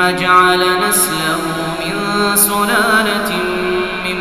ثم جعل نسله من سلالة من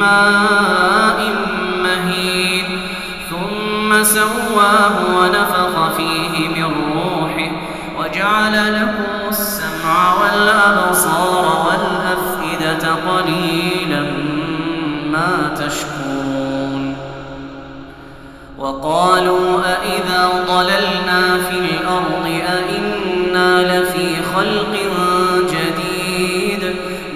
ماء مهين ثم سواه ونفخ فيه من روحه وجعل لكم السمع والأبصار والأفئدة قليلا ما تشكرون. وقالوا أئذا ضللنا في الأرض أئنا لفي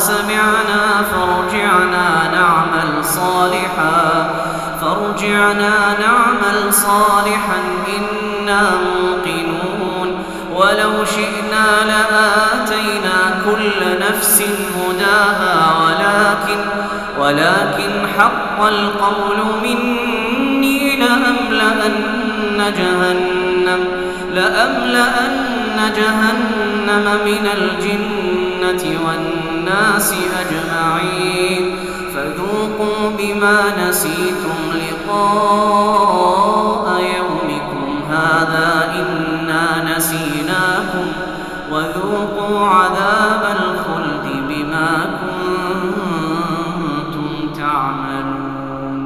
وسمعنا فارجعنا نعمل صالحا فارجعنا نعمل صالحا إنا موقنون. ولو شئنا لآتينا كل نفس هداها ولكن ولكن حق القول مني لأملأن جهنم لأملأن جهنم من الجنة والناس أجمعين. فذوقوا بما نسيتم لقاء يومكم هذا إنا نسيناكم. وذوقوا عذاب الخلد بما كنتم تعملون.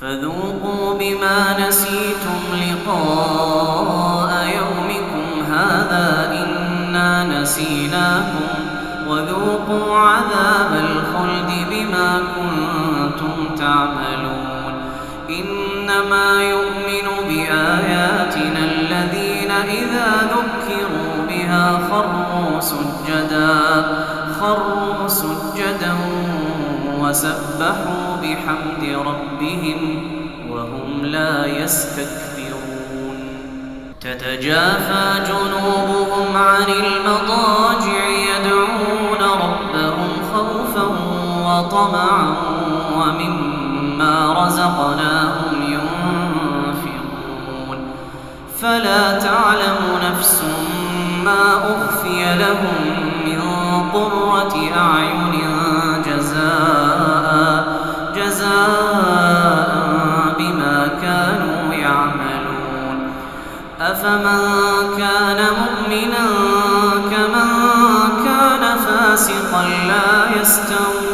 فذوقوا بما نسيتم لقاء يومكم هذا إنا نسيناكم. وذوقوا عذاب الخلد بما كنتم تعملون. إنما يؤمن بآياتنا الذين إذا ذكروا بها خروا سجدا خروا سجدا وسبحوا بحمد ربهم وهم لا يستكبرون. تتجافى جنوبهم عن المضاجع وطمعا ومما رزقناهم ينفقون. فلا تعلم نفس ما أخفي لهم من قرة أعين جزاء جزاء بما كانوا يعملون. أفمن كان مؤمنا كمن كان فاسقا لا يستوون.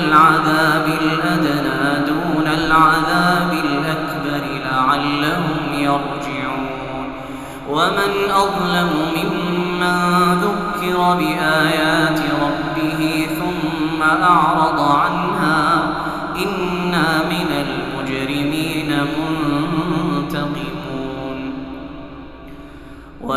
العذاب الأدنى دون العذاب الأكبر لعلهم يرجعون. ومن أظلم ممن ذكر بآيات ربه ثم أعرض عنها إنا من المجرمين منتقمون.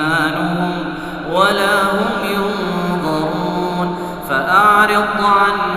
إيمانهم ولا هم ينظرون فأعرض عنهم